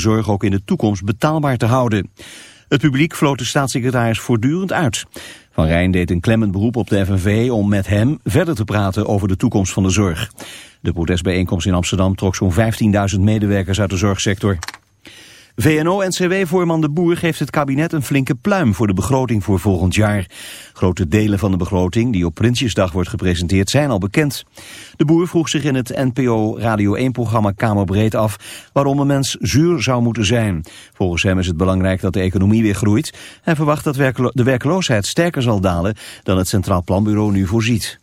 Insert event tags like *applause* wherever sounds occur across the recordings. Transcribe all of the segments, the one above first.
zorg ook in de toekomst betaalbaar te houden. Het publiek floot de staatssecretaris voortdurend uit. Van Rijn deed een klemmend beroep op de FNV om met hem verder te praten over de toekomst van de zorg. De protestbijeenkomst in Amsterdam trok zo'n 15.000 medewerkers uit de zorgsector. VNO-NCW-voorman De Boer geeft het kabinet een flinke pluim voor de begroting voor volgend jaar. Grote delen van de begroting, die op Prinsjesdag wordt gepresenteerd, zijn al bekend. De Boer vroeg zich in het NPO Radio 1-programma Kamerbreed af waarom een mens zuur zou moeten zijn. Volgens hem is het belangrijk dat de economie weer groeit. Hij verwacht dat de werkloosheid sterker zal dalen dan het Centraal Planbureau nu voorziet.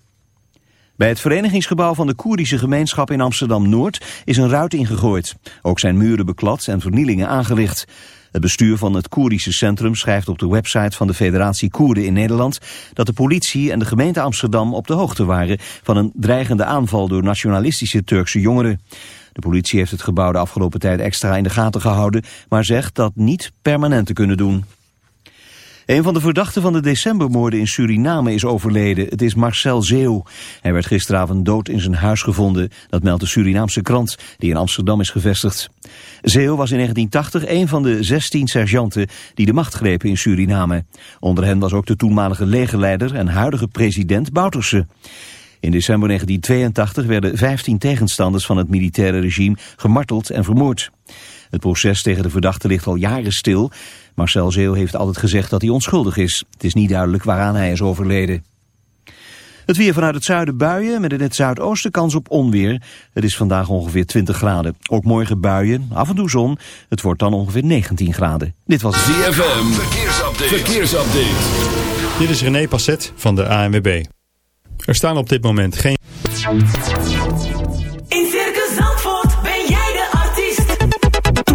Bij het verenigingsgebouw van de Koerdische gemeenschap in Amsterdam-Noord is een ruit ingegooid. Ook zijn muren beklad en vernielingen aangelicht. Het bestuur van het Koerdische centrum schrijft op de website van de Federatie Koerden in Nederland dat de politie en de gemeente Amsterdam op de hoogte waren van een dreigende aanval door nationalistische Turkse jongeren. De politie heeft het gebouw de afgelopen tijd extra in de gaten gehouden, maar zegt dat niet permanent te kunnen doen. Een van de verdachten van de decembermoorden in Suriname is overleden. Het is Marcel Zeeuw. Hij werd gisteravond dood in zijn huis gevonden. Dat meldt de Surinaamse krant, die in Amsterdam is gevestigd. Zeeuw was in 1980 een van de 16 sergeanten die de macht grepen in Suriname. Onder hen was ook de toenmalige legerleider en huidige president Bouterse. In december 1982 werden 15 tegenstanders van het militaire regime gemarteld en vermoord. Het proces tegen de verdachte ligt al jaren stil. Marcel Zeeuw heeft altijd gezegd dat hij onschuldig is. Het is niet duidelijk waaraan hij is overleden. Het weer vanuit het zuiden buien, met in het zuidoosten kans op onweer. Het is vandaag ongeveer 20 graden. Ook morgen buien, af en toe zon. Het wordt dan ongeveer 19 graden. Dit was ZFM, verkeersupdate. verkeersupdate. Dit is René Passet van de ANWB. Er staan op dit moment geen...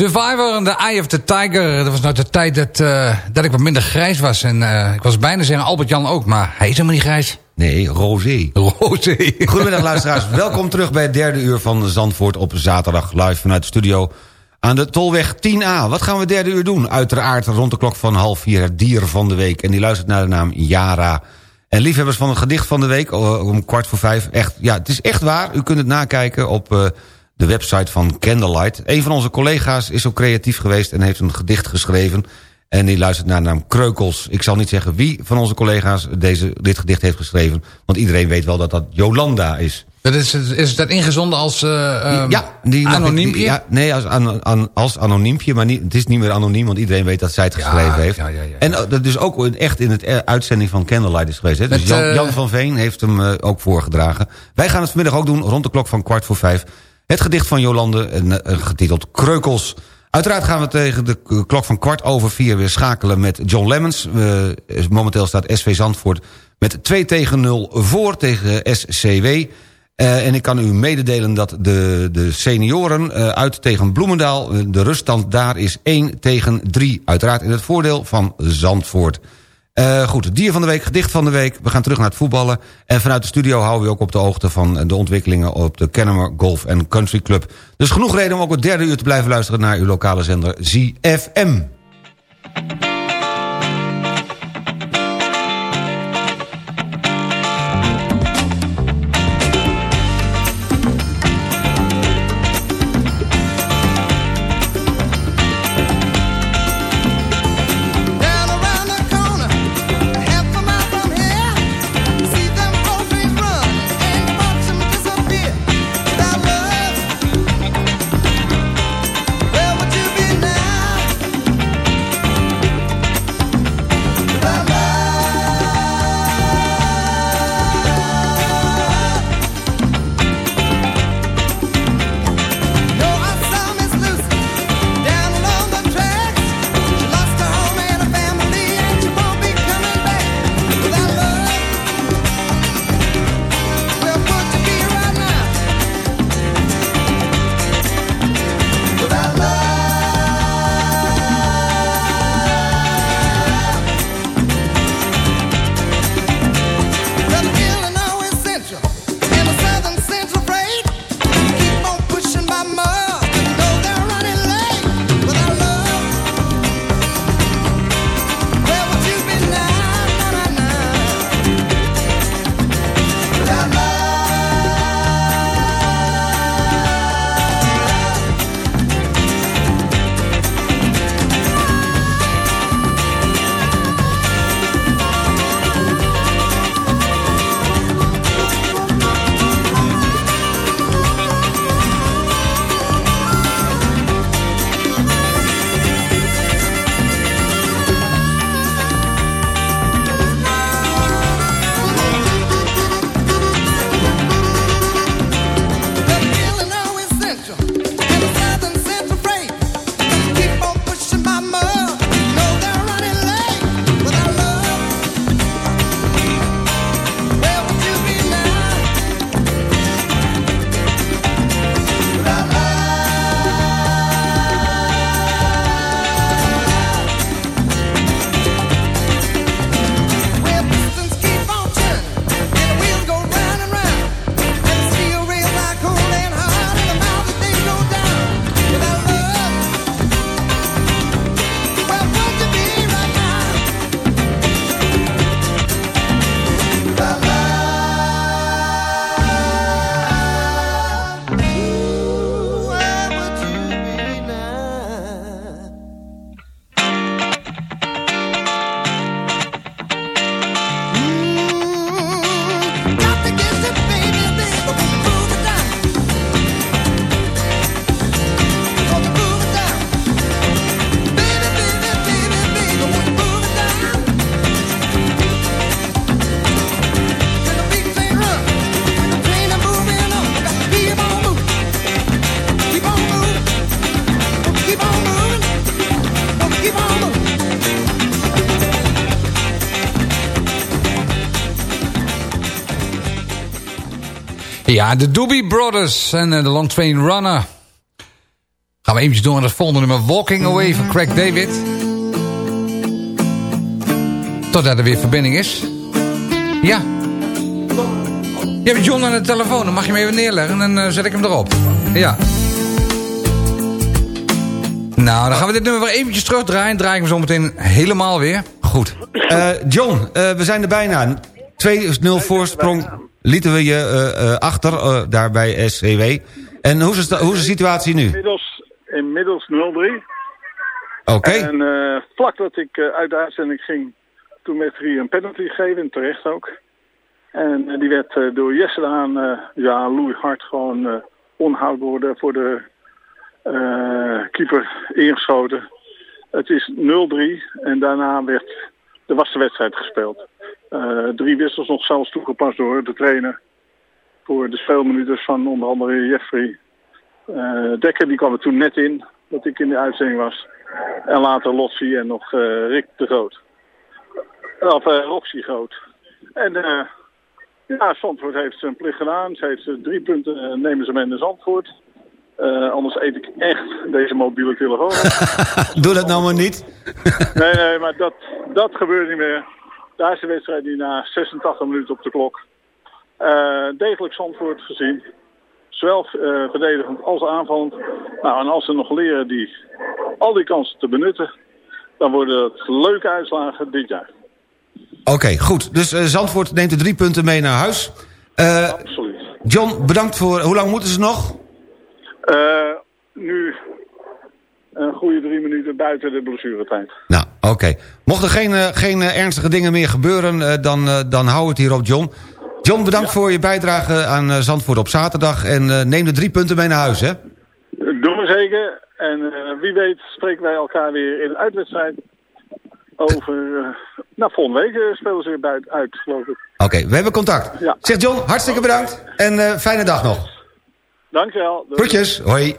Survivor en The Eye of the Tiger. Dat was nou de tijd dat, eh, dat ik wat minder grijs was. En eh, ik was bijna zeggen Albert-Jan ook, maar hij is helemaal niet grijs. Nee, Rosé. Roze. *laughs* Goedemiddag luisteraars, welkom terug bij het derde uur van Zandvoort op zaterdag live vanuit de studio aan de Tolweg 10A. Wat gaan we derde uur doen? Uiteraard rond de klok van half vier het dier van de week. En die luistert naar de naam Yara. En liefhebbers van het gedicht van de week oh, om kwart voor vijf. Echt, ja, het is echt waar. U kunt het nakijken op uh, de website van Candlelight. Een van onze collega's is zo creatief geweest en heeft een gedicht geschreven. En die luistert naar de naam Kreukels. Ik zal niet zeggen wie van onze collega's deze, dit gedicht heeft geschreven. Want iedereen weet wel dat dat Jolanda is. Dat is, is dat ingezonden als uh, ja, die anoniempje? ja, nee, als, an, an- als anoniempje, maar niet, het is niet meer anoniem... want iedereen weet dat zij het geschreven heeft. ja, ja, ja. En uh, dat is ook in- echt in het uh, uitzending van Candlelight is geweest. Hè? Dus Met, Jan, eh, Jan van Veen heeft hem uh, ook voorgedragen. Wij gaan het vanmiddag ook doen, rond de klok van kwart voor vijf. Het gedicht van Jolande, getiteld Kreukels. Uiteraard gaan we tegen de klok van kwart over vier weer schakelen met John Lemmens. Uh, momenteel staat SV Zandvoort met 2 tegen 0 voor tegen SCW... Uh, en ik kan u mededelen dat de, de senioren uh, uit tegen Bloemendaal... De ruststand daar is 1 tegen 3. Uiteraard in het voordeel van Zandvoort. Uh, goed, dier van de week, gedicht van de week. We gaan terug naar het voetballen. En vanuit de studio houden we ook op de hoogte van de ontwikkelingen... op de Kennemer Golf Country Club. Dus genoeg reden om ook het derde uur te blijven luisteren... naar uw lokale zender ZFM. De Doobie Brothers en eh, de Long Train Runner. Gaan we eventjes door naar het volgende nummer. Walking Away van Craig David. Totdat er weer verbinding is. Ja. Je hebt John aan de telefoon. Dan mag je hem even neerleggen en dan eh, zet ik hem erop. Ja. Nou, dan gaan we dit nummer weer eventjes terugdraaien. Draai ik hem zo meteen helemaal weer. Goed. Eh, John, we zijn er bijna. 2-0 voorsprong lieten we je eh, eh, achter, eh, daar bij SCW. En hoe is, de, hoe is de situatie nu? Inmiddels, inmiddels 0-3. Oké, En vlak dat ik uit de uitzending ging, toen werd er hier een penalty gegeven, en terecht ook. En die werd door Jesse de eh, ja, loeihard gewoon onhoudbaar voor de keeper ingeschoten. Het is 0-3 en daarna werd, er was de wedstrijd gespeeld. Eh, drie wissels nog zelfs toegepast door de trainer. Voor de speelminuten van onder andere Jeffrey eh, Dekker. Die kwam er toen net in, dat ik in de uitzending was. En later Lotsie en nog eh, Rick de Groot. Of Roxy Groot. En ja, Zandvoort heeft zijn plicht gedaan. Ze heeft drie punten, nemen ze mee naar Zandvoort. Anders eet ik echt deze mobiele telefoon. *laughs* doe dat nou maar niet. nee, nee, maar dat, dat gebeurt niet meer. Daar is de wedstrijd nu na 86 minuten op de klok. Eh, degelijk Zandvoort gezien. Zowel eh, verdedigend als aanvallend. Nou, en als ze nog leren die, al die kansen te benutten... dan worden het leuke uitslagen dit jaar. Oké, goed. Dus eh, Zandvoort neemt de drie punten mee naar huis. Eh, Absoluut. John, bedankt voor... Hoe lang moeten ze nog? Eh, nu een goede drie minuten buiten de blessuretijd. Nou, oké. Mocht er geen, eh, geen eh, ernstige dingen meer gebeuren, eh, dan, dan hou het hier op, John. John, bedankt voor je bijdrage aan Zandvoort op zaterdag. En neem de drie punten mee naar huis, hè? Doen we zeker. En wie weet spreken wij elkaar weer in een uitwedstrijd. Over, nou volgende week spelen ze weer buiten uit, geloof ik. Oké, we hebben contact. Ja. Zeg John, hartstikke bedankt. En fijne dag nog. Dankjewel. Groetjes, hoi.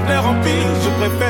la mer en pile, je préfère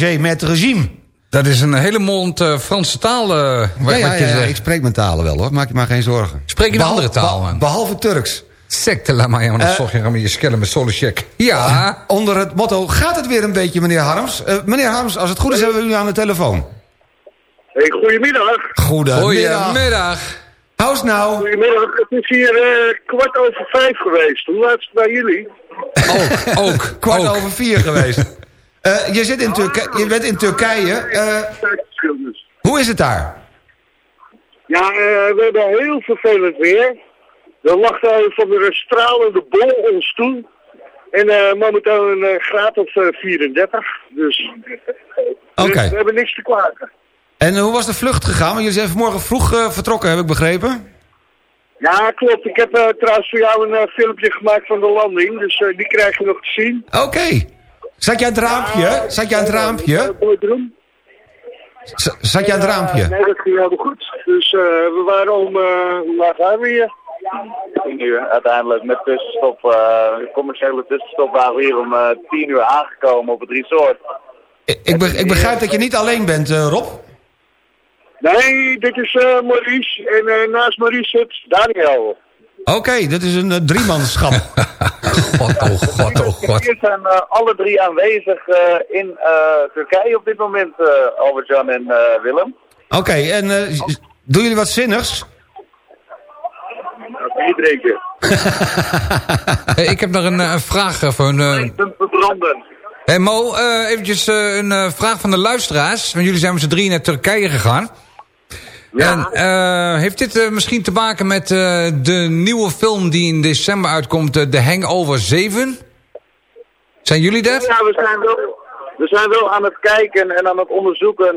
Met regime. Dat is een hele mond eh, Franse taal, eh, wat, Ja, ja, wat je ja, zegt. ik spreek mijn talen wel hoor, maak je maar geen zorgen. Spreek je een andere taal, behalve Turks. Secte la dan Eh. zocht je met je skellen met sollicek. Ja, Onder het motto, gaat het weer een beetje meneer Harms? Eh, meneer Harms, als het goed is hebben we u aan de telefoon. Hey, goedemiddag. Goedemiddag. goedemiddag. How's nou? Goedemiddag. Het is hier eh, kwart over vijf geweest. Hoe laat is het bij jullie? Ook, ook, *laughs* Kwart ook. over vier geweest. Eh, je, zit in Turkije, je bent in Turkije. Eh, dus. hoe is het daar? Ja, eh, we hebben heel vervelend weer. Er lag van de stralende bol ons toe. En momenteel een graad of eh, 34. Dus Oké. we, we hebben niks te klagen. En hoe was de vlucht gegaan? Want jullie zijn vanmorgen vroeg vertrokken, heb ik begrepen. Ja, klopt. Ik heb trouwens voor jou een filmpje gemaakt van de landing. Dus die krijg je nog te zien. Oké. Zat je aan het raampje? Zat je aan het raampje? Zat je aan het raampje? Nee, dat ging helemaal goed. Dus eh, we waren om, eh hoe laat waren we hier? tien uur uiteindelijk met tussenstop, eh commerciële tussenstop waren we hier om eh, tien uur aangekomen op het resort. Ik, ik be- ik begrijp dat je niet alleen bent, eh, Rob. Nee, dit is eh, Maurice. En eh, naast Maurice zit Daniel. Oké, dat is een uh, driemanschap. *laughs* God, oh god, oh god. *laughs* Hier zijn eh, alle drie aanwezig eh, in eh, Turkije op dit moment, eh Albert-Jan en eh, Willem. Oké, en eh, doen jullie wat zinnigs? Drinken. *laughs* Ik heb nog een, een vraag eh, voor een... verbranden. Hey Mo, eh, eventjes eh, een eh, vraag van de luisteraars. Want jullie zijn met z'n drieën naar Turkije gegaan. En eh, heeft dit eh, misschien te maken met eh, de nieuwe film die in december uitkomt, The Hangover 7? Zijn jullie dat? Ja, we zijn wel, we zijn wel aan het kijken en aan het onderzoeken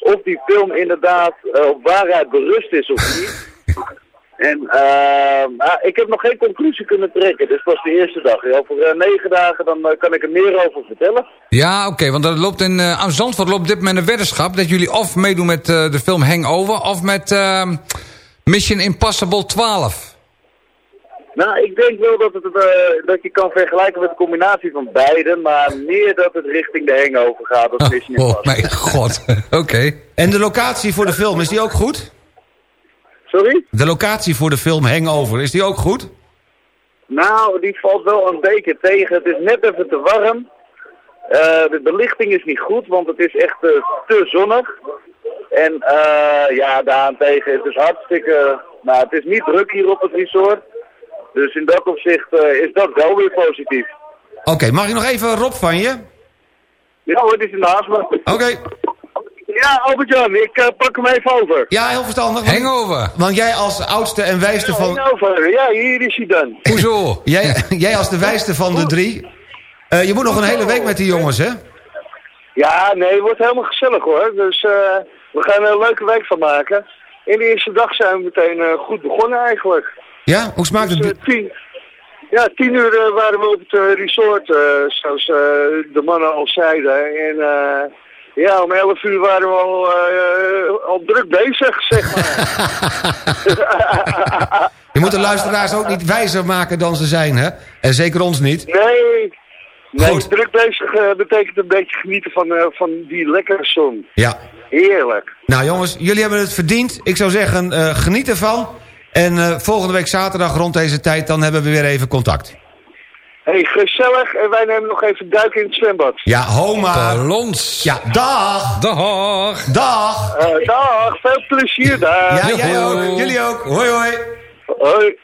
of die film inderdaad op waarheid berust is of niet. *laughs* En eh, ah, ik heb nog geen conclusie kunnen trekken. Dit was de eerste dag. Over eh, negen dagen dan eh, kan ik er meer over vertellen. Ja, oké, want er loopt in, uh, aan Zandvoort loopt dit met een weddenschap... dat jullie of meedoen met uh, de film Hangover... of met uh, Mission Impossible 12. Nou, ik denk wel dat, het, uh, dat je kan vergelijken met een combinatie van beide... maar meer dat het richting de Hangover gaat dan Mission Oh, Impossible. oh mijn god, *laughs* oké. En de locatie voor de film, is die ook goed? Sorry? De locatie voor de film Hangover, is die ook goed? Nou, die valt wel een beetje tegen. Het is net even te warm. Uh, de belichting is niet goed, want het is echt uh, te zonnig. En uh, ja, daarentegen, het is hartstikke... Nou, het is niet druk hier op het resort. Dus in dat opzicht is dat wel weer positief. Oké, okay, mag ik nog even Rob van je? Ja hoor, die is naast me. Oké. Okay. Ja, Albert-Jan, ik uh, pak hem even over. Ja, heel verstandig. Want, Hangover. Want jij als oudste en wijste ja, van... Hangover, ja, hier is hij dan. Hoezo? *laughs* jij, jij als de wijste van de drie. Uh, je moet nog een hele week met die jongens, hè? Ja, nee, het wordt helemaal gezellig, hoor. Dus uh, we gaan er een leuke week van maken. In de eerste dag zijn we meteen goed begonnen, eigenlijk. Ja, hoe smaakt het? Dus, tien, ja, tien uur waren we op het resort, zoals de mannen al zeiden. En... Ja, om 11 uur waren we al, uh, al druk bezig, zeg maar. *laughs* Je moet de luisteraars ook niet wijzer maken dan ze zijn, hè? En zeker ons niet. Nee, nee Goed. druk bezig uh, betekent een beetje genieten van, uh, van die lekkere zon. Ja. Heerlijk. Nou jongens, jullie hebben het verdiend. Ik zou zeggen, geniet ervan. En volgende week zaterdag rond deze tijd, dan hebben we weer even contact. Hey, gezellig. En wij nemen nog even duiken in het zwembad. Ja, homa. Ballons. Ja, dag. Dag. Dag. Uh, dag. Veel plezier daar. Ja, jij ook. Jullie ook. Hoi, hoi. Hoi.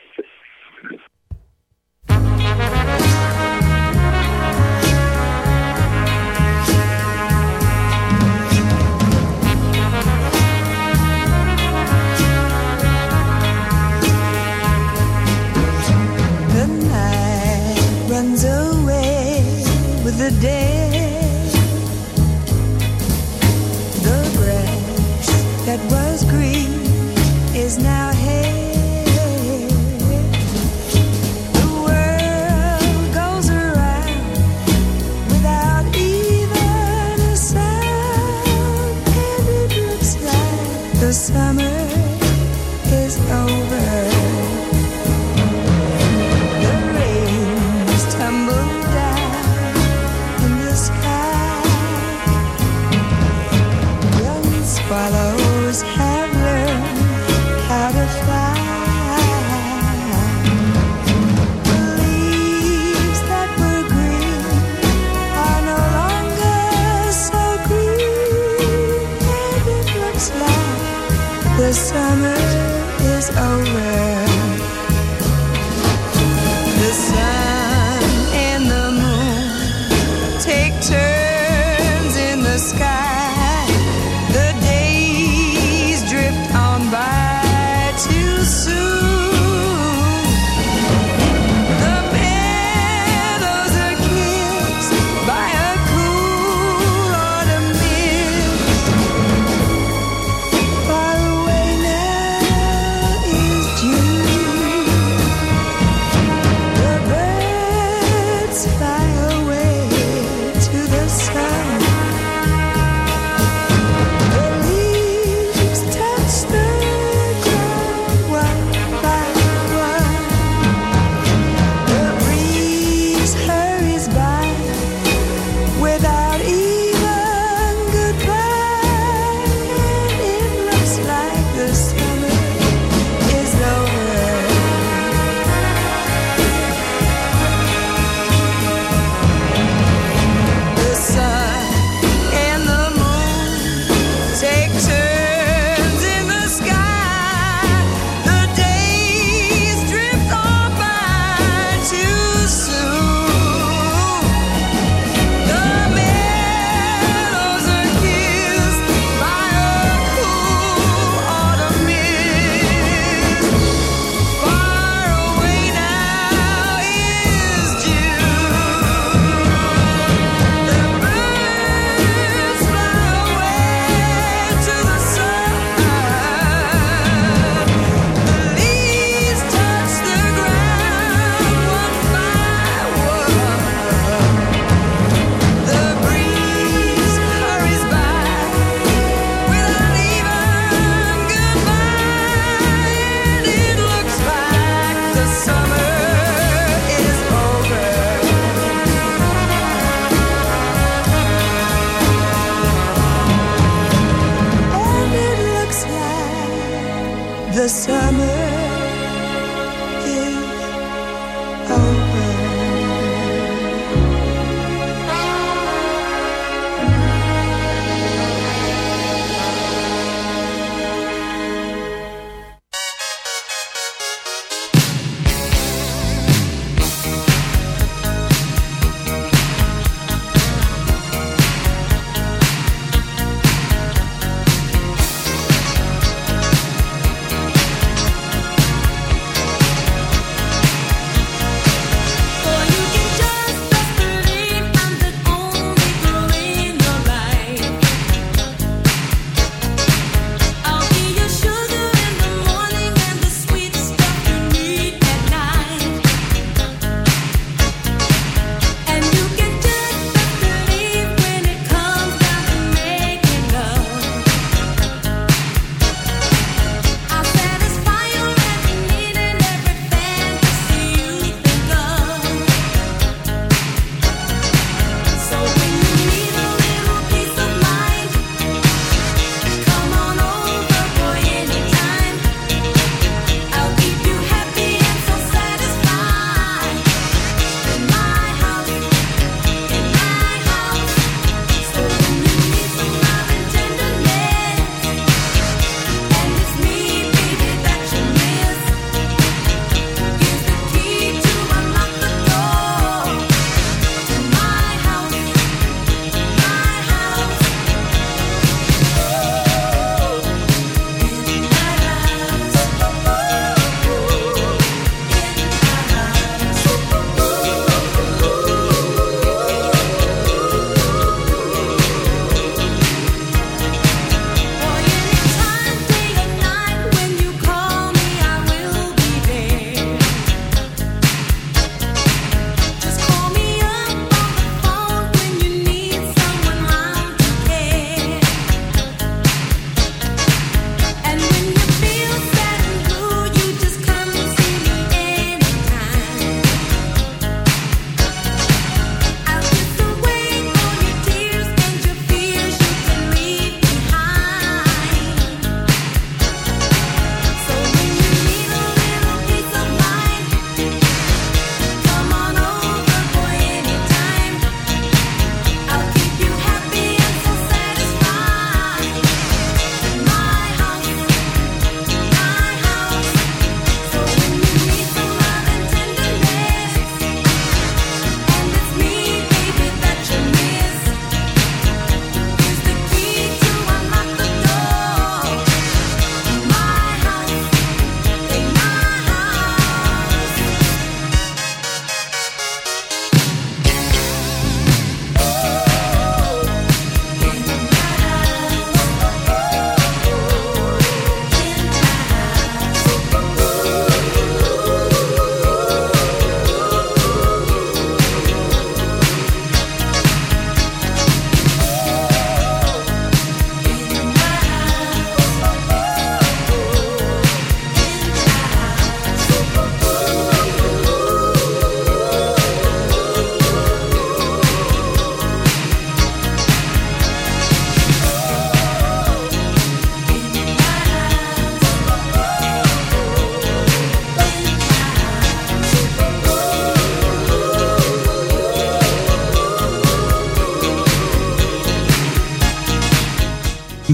The day. The grass that was green is now hay. The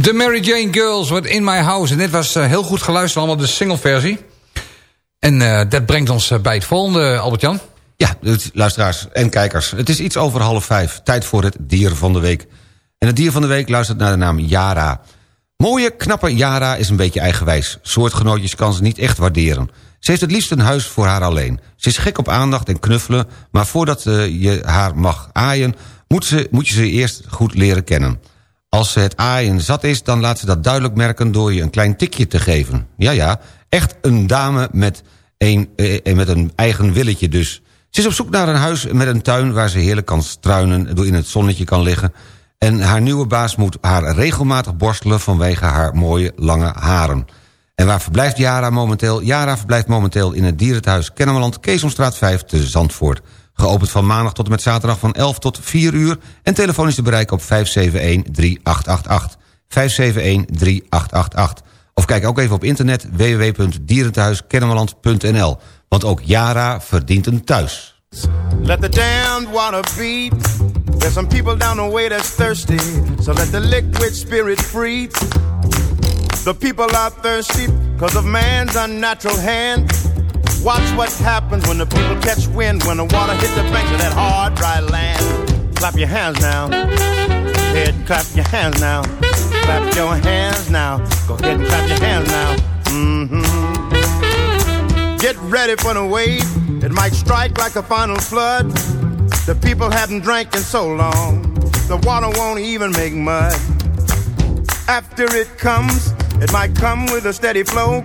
De Mary Jane Girls, What In My House. En dit was eh, heel goed geluisterd, allemaal de single-versie. En eh, dat brengt ons eh, bij het volgende, Albert-Jan. Ja, dus luisteraars en kijkers. Het is iets over half vijf. Tijd voor het dier van de week. En het dier van de week luistert naar de naam Yara. Mooie, knappe Yara is een beetje eigenwijs. Soortgenootjes kan ze niet echt waarderen. Ze heeft het liefst een huis voor haar alleen. Ze is gek op aandacht en knuffelen... maar voordat je haar mag aaien... Moet, ze, moet je ze eerst goed leren kennen. Als ze het aaien zat is, dan laat ze dat duidelijk merken... door je een klein tikje te geven. Ja, ja, echt een dame met een, eh, met een eigen willetje dus. Ze is op zoek naar een huis met een tuin waar ze heerlijk kan struinen... door in het zonnetje kan liggen... En haar nieuwe baas moet haar regelmatig borstelen vanwege haar mooie lange haren. En waar verblijft Jara momenteel? Jara verblijft momenteel in het dierenthuis Kennemerland... Keesomstraat 5 te Zandvoort. Geopend van maandag tot en met zaterdag van 11 tot 4 uur... en telefonisch te bereiken op 571-3888. 571-3888. Of kijk ook even op internet www.dierenthuiskennemerland.nl. Want ook Jara verdient een thuis. Let the damned water beat. There's some people down the way that's thirsty. So let the liquid spirit free. The people are thirsty because of man's unnatural hand. Watch what happens when the people catch wind. When the water hits the banks of that hard, dry land. Clap your hands now. Go ahead and clap your hands now. Clap your hands now. Go ahead and clap your hands now. Mm-hmm. Get ready for the wave. It might strike like a final flood. The people haven't drank in so long. The water won't even make mud. After it comes, it might come with a steady flow.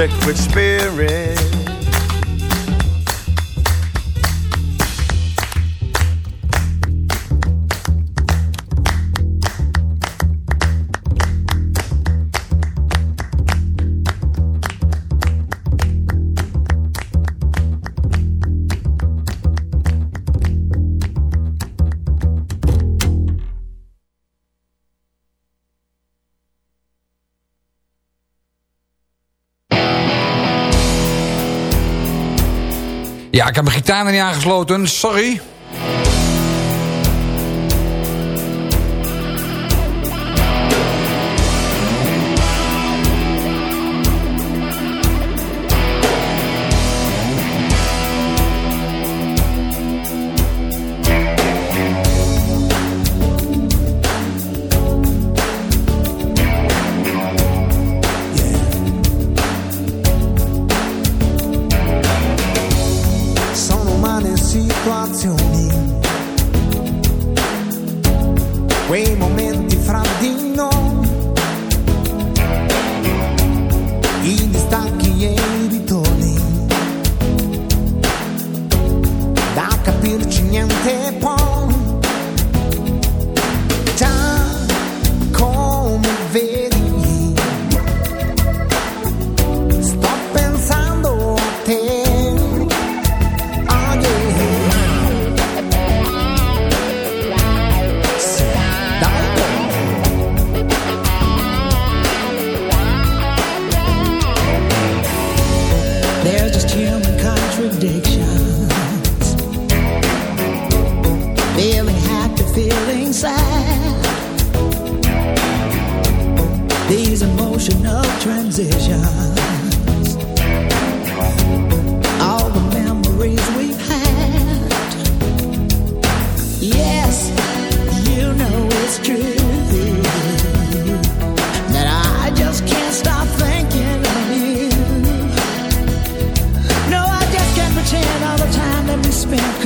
Liquid spirit. Ja, ik heb mijn gitaar niet aangesloten. Sorry.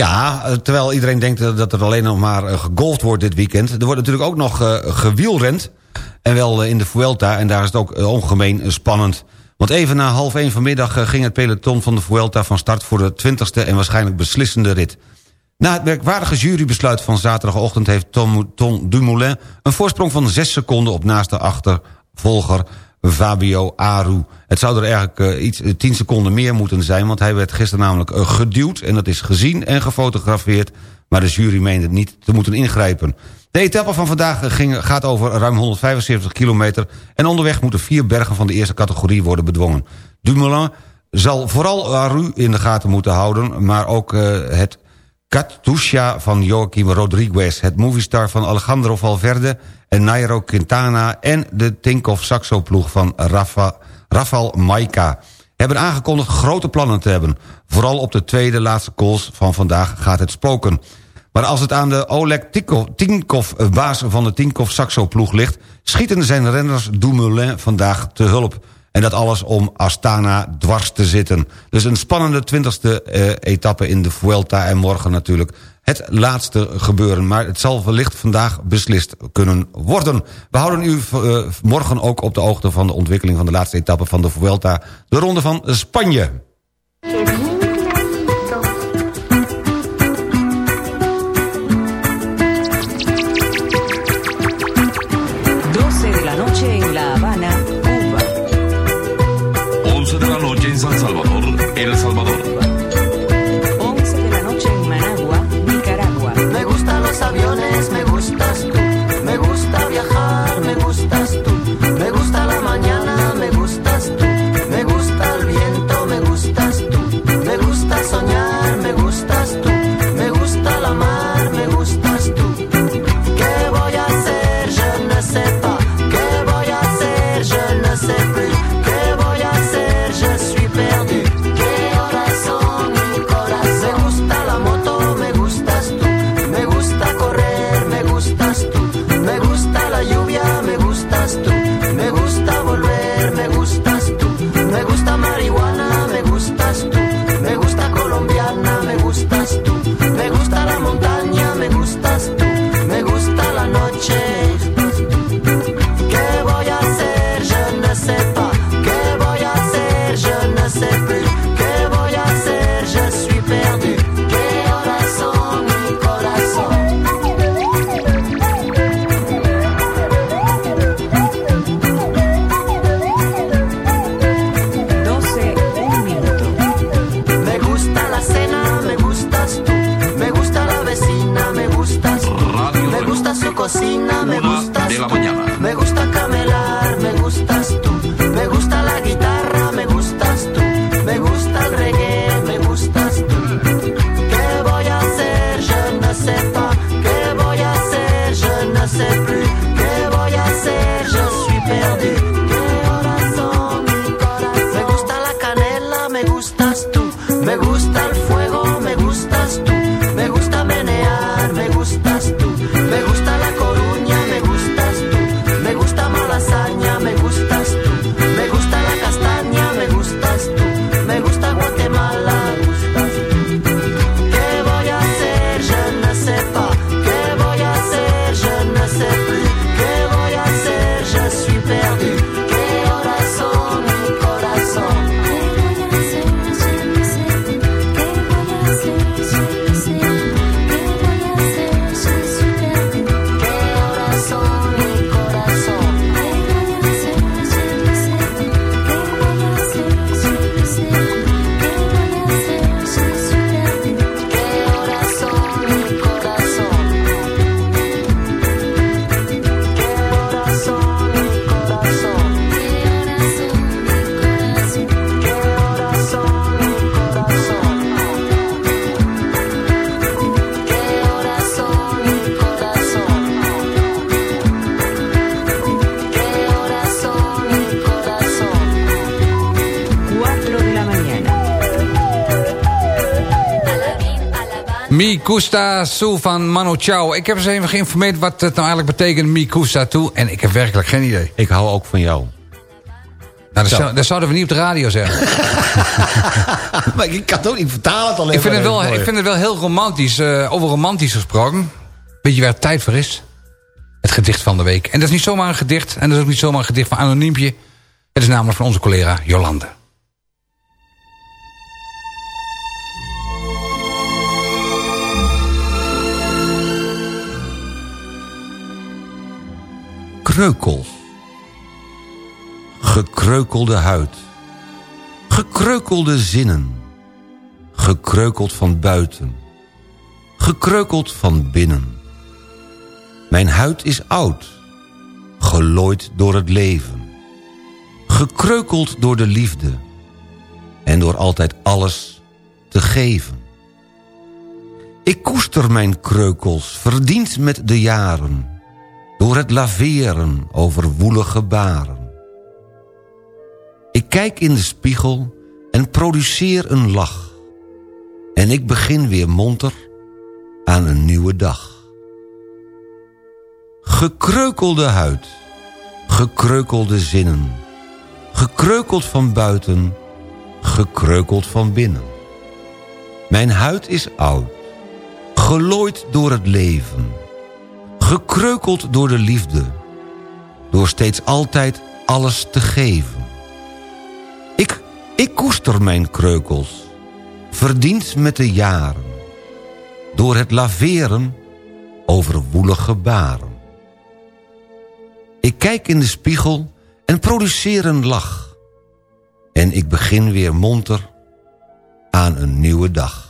Ja, eh, terwijl iedereen denkt dat er alleen nog maar eh, gegolfd wordt dit weekend. Er wordt natuurlijk ook nog eh, gewielrend. En wel in de Vuelta. En daar is het ook ongemeen spannend. Want even na half één vanmiddag ging het peloton van de Vuelta van start... voor de twintigste en waarschijnlijk beslissende rit. Na het merkwaardige jurybesluit van zaterdagochtend... heeft Tom, Dumoulin een voorsprong van 6 seconden... op naast de achtervolger Fabio Aru. Het zou er eigenlijk eh, iets eh, 10 seconden meer moeten zijn... want hij werd gisteren namelijk eh, geduwd... en dat is gezien en gefotografeerd... maar de jury meende niet te moeten ingrijpen. De etappe van vandaag eh, ging, gaat over ruim 175 kilometer... en onderweg moeten vier bergen van de eerste categorie worden bedwongen. Dumoulin zal vooral Aru in de gaten moeten houden... maar ook eh, het Katusha van Joaquim Rodriguez... het Movistar van Alejandro Valverde en Nairo Quintana... en de Tinkoff Saxo ploeg van Rafa, Rafal Maika... hebben aangekondigd grote plannen te hebben. Vooral op de tweede laatste calls van vandaag gaat het spoken. Maar als het aan de Oleg Tinkoff, Tinkoff baas van de Tinkoff Saxo ploeg ligt... schieten zijn renners Dumoulin vandaag te hulp. En dat alles om Astana dwars te zitten. Dus een spannende twintigste eh, etappe in de Vuelta. En morgen natuurlijk het laatste gebeuren. Maar het zal wellicht vandaag beslist kunnen worden. We houden u eh, morgen ook op de hoogte van de ontwikkeling... van de laatste etappe van de Vuelta. De Ronde van Spanje. Mi Gusta Su van Mano Chao. Ik heb eens even geïnformeerd wat het nou eigenlijk betekent, Mi Gusta Toe. En ik heb werkelijk geen idee. Ik hou ook van jou. Nou, dat, Zo. zou- dat zouden we niet op de radio zeggen. *laughs* maar ik kan het ook niet vertalen. Het ik, vind het wel, ik vind het wel heel romantisch. eh, over romantisch gesproken. Weet je waar het tijd voor is? Het gedicht van de week. En dat is niet zomaar een gedicht. En dat is ook niet zomaar een gedicht van Anoniempje. Het is namelijk van onze collega Jolande. Kreukels. Gekreukelde huid. Gekreukelde zinnen. Gekreukeld van buiten. Gekreukeld van binnen. Mijn huid is oud. Gelooid door het leven. Gekreukeld door de liefde. En door altijd alles te geven. Ik koester mijn kreukels, verdiend met de jaren door het laveren over woelige baren. Ik kijk in de spiegel en produceer een lach. En ik begin weer monter aan een nieuwe dag. Gekreukelde huid, gekreukelde zinnen, Gekreukeld van buiten, gekreukeld van binnen. Mijn huid is oud, gelooid door het leven. Gekreukeld door de liefde, door steeds altijd alles te geven. Ik, ik koester mijn kreukels, verdiend met de jaren. Door het laveren over woelige baren. Ik kijk in de spiegel en produceer een lach. En ik begin weer monter aan een nieuwe dag.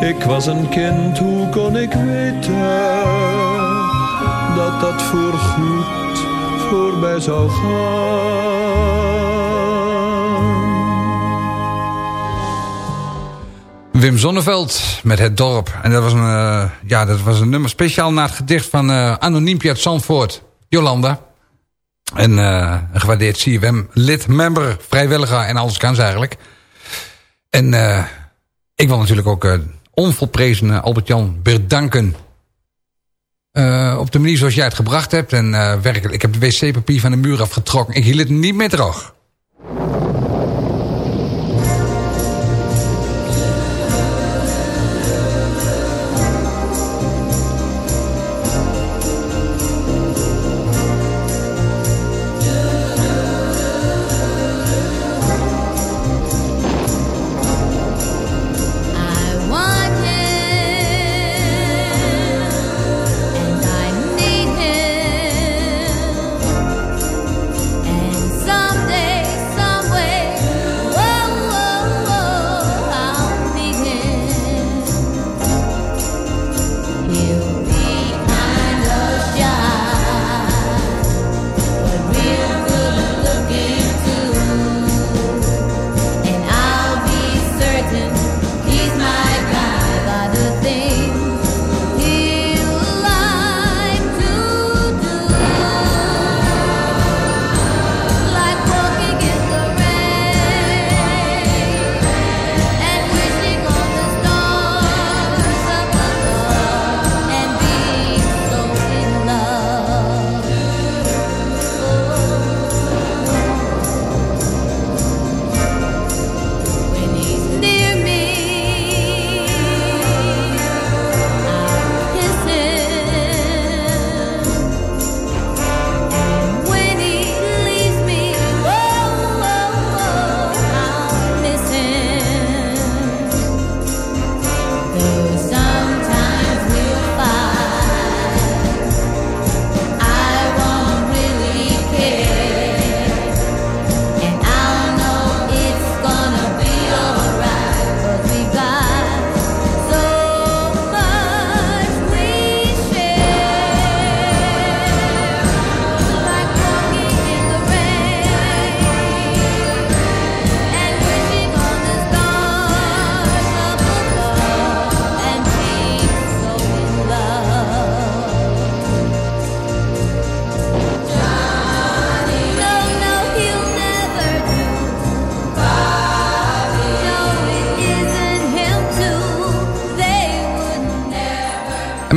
Ik was een kind, hoe kon ik weten dat dat voorgoed voorbij zou gaan? Wim Zonneveld met Het Dorp. En dat was een, eh, ja, dat was een nummer speciaal na het gedicht van eh Anoniempje uit Zandvoort. Jolanda. En eh, een gewaardeerd CFM-lid, member, vrijwilliger en alles kan ze eigenlijk. En eh, ik wil natuurlijk ook uh, onvolprezen Albert-Jan bedanken. Eh, op de manier zoals jij het gebracht hebt. En eh, werkelijk, ik heb de wc-papier van de muur afgetrokken. Ik hield het niet meer droog.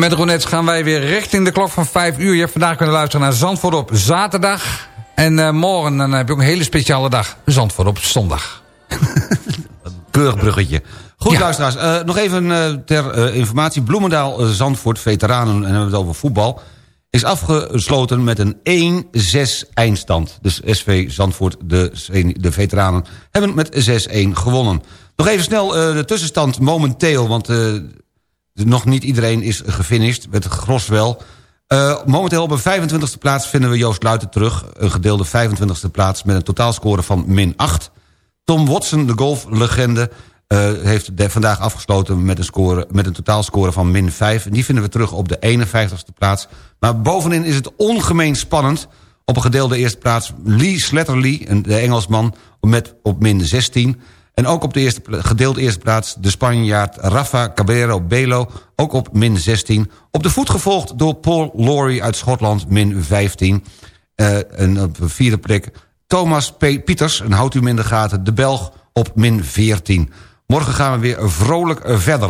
Met Ronet gaan wij weer richting de klok van 5 uur. Je hebt vandaag kunnen luisteren naar Zandvoort op zaterdag. En eh, morgen dan heb je ook een hele speciale dag. Zandvoort op zondag. *laughs* Keurig bruggetje. Goed, luisteraars. eh, nog even eh, ter informatie. Bloemendaal Zandvoort, veteranen, en dan hebben we het over voetbal... is afgesloten met een 1-6 eindstand. Dus SV Zandvoort, de, de veteranen, hebben met 6-1 gewonnen. Nog even snel de tussenstand momenteel... want nog niet iedereen is gefinished, met gros wel... Eh, momenteel op een 25e plaats vinden we Joost Luiten terug. Een gedeelde 25e plaats met een totaalscore van min 8. Tom Watson, de golflegende, eh, heeft vandaag afgesloten met een, score, met een totaalscore van min 5. En die vinden we terug op de 51ste plaats. Maar bovenin is het ongemeen spannend. Op een gedeelde eerste plaats Lee Slatterly, de Engelsman, met op min 16. En ook op de eerste, gedeelde eerste plaats de Spanjaard Rafa Cabero Belo, ook op min 16. Op de voet gevolgd door Paul Laurie uit Schotland, min 15. Eh, en op de vierde plek Thomas P. Pieters, en houdt u hem in de gaten, de Belg op min 14. Morgen gaan we weer vrolijk eh, verder.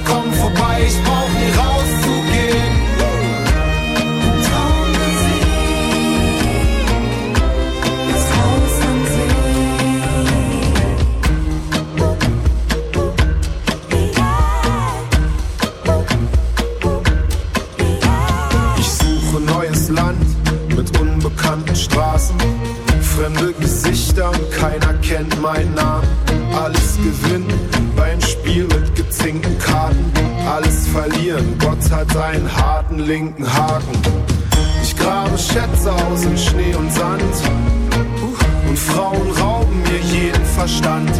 Mm, kommen vorbei, ich brauch nie rauszugehen. Ich suche neues Land mit unbekannten Straßen. Fremde Gesichter, keiner kennt meinen Namen. Verlieren, Gott hat einen harten linken Haken. Ich grabe Schätze aus in Schnee und Sand. Und Frauen rauben mir jeden Verstand.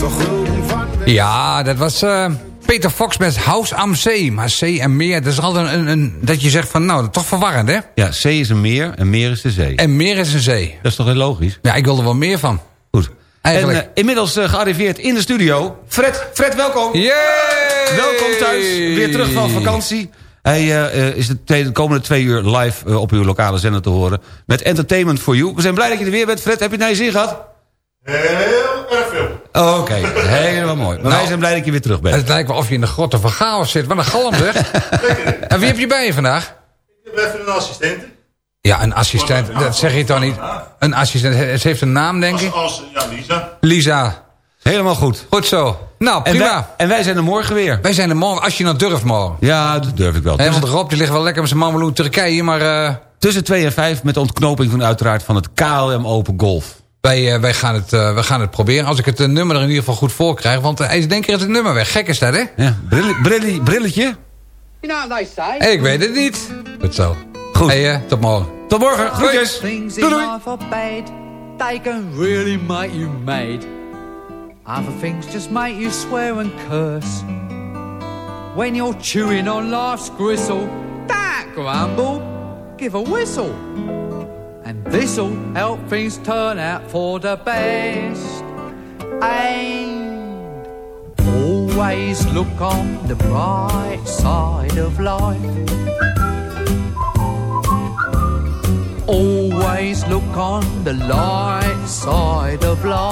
Doch irgendwann. Ja, dat was eh, Peter Fox met House am Zee. Maar zee en meer, dat is altijd een, een, dat je zegt van nou, dat is toch verwarrend hè? Ja, zee is een meer en meer is de zee. En meer is een zee. Dat is toch heel logisch? Ja, ik wil er wel meer van. Eigenlijk. En eh, inmiddels eh, gearriveerd in de studio. Fred, Fred welkom. Yay! Welkom thuis. Weer terug van vakantie. Hij eh, is de, de komende twee uur live op uw lokale zender te horen. Met Entertainment for You. We zijn blij dat je er weer bent. Fred, heb je het naar je zin gehad? Heel erg veel. Oh, Oké, helemaal mooi. Maar wij zijn blij dat je weer terug bent. Het lijkt wel of je in de grotten van chaos zit. Wat een galm zeg. *laughs* en wie heb je bij je vandaag? Ik heb even een assistent. Ja, een assistent. Dat zeg je toch niet? Een assistent. Ze heeft een naam, denk ik. Als, ja, Lisa. Lisa. Helemaal goed. Goed zo. Nou, En prima. wij, en wij zijn er morgen weer. Wij zijn er morgen, als je nou durft morgen. Ja, dat durf ik wel. Tussen, want Rob die ligt wel lekker met zijn mameloen Turkije, maar eh, tussen 2 en 5 met de ontknoping van uiteraard van het KLM Open Golf. wij, eh, wij, gaan het, eh, wij gaan het proberen. Als ik het nummer er in ieder geval goed voor krijg. Want hij is denk ik het nummer weg. Gek is dat, hè? Ja, brilli- brilli- brilletje. You know what they say? Ik weet het niet. Goed zo. Goed. Hey, eh, tot morgen. Tot morgen. Groetjes. Doei, doei. They can really make you mad. Other things just make you swear and curse. When you're chewing on life's gristle, that grumble, give a whistle. And this'll help things turn out for the best. And always look on the bright side of life. Always look on the light side of life.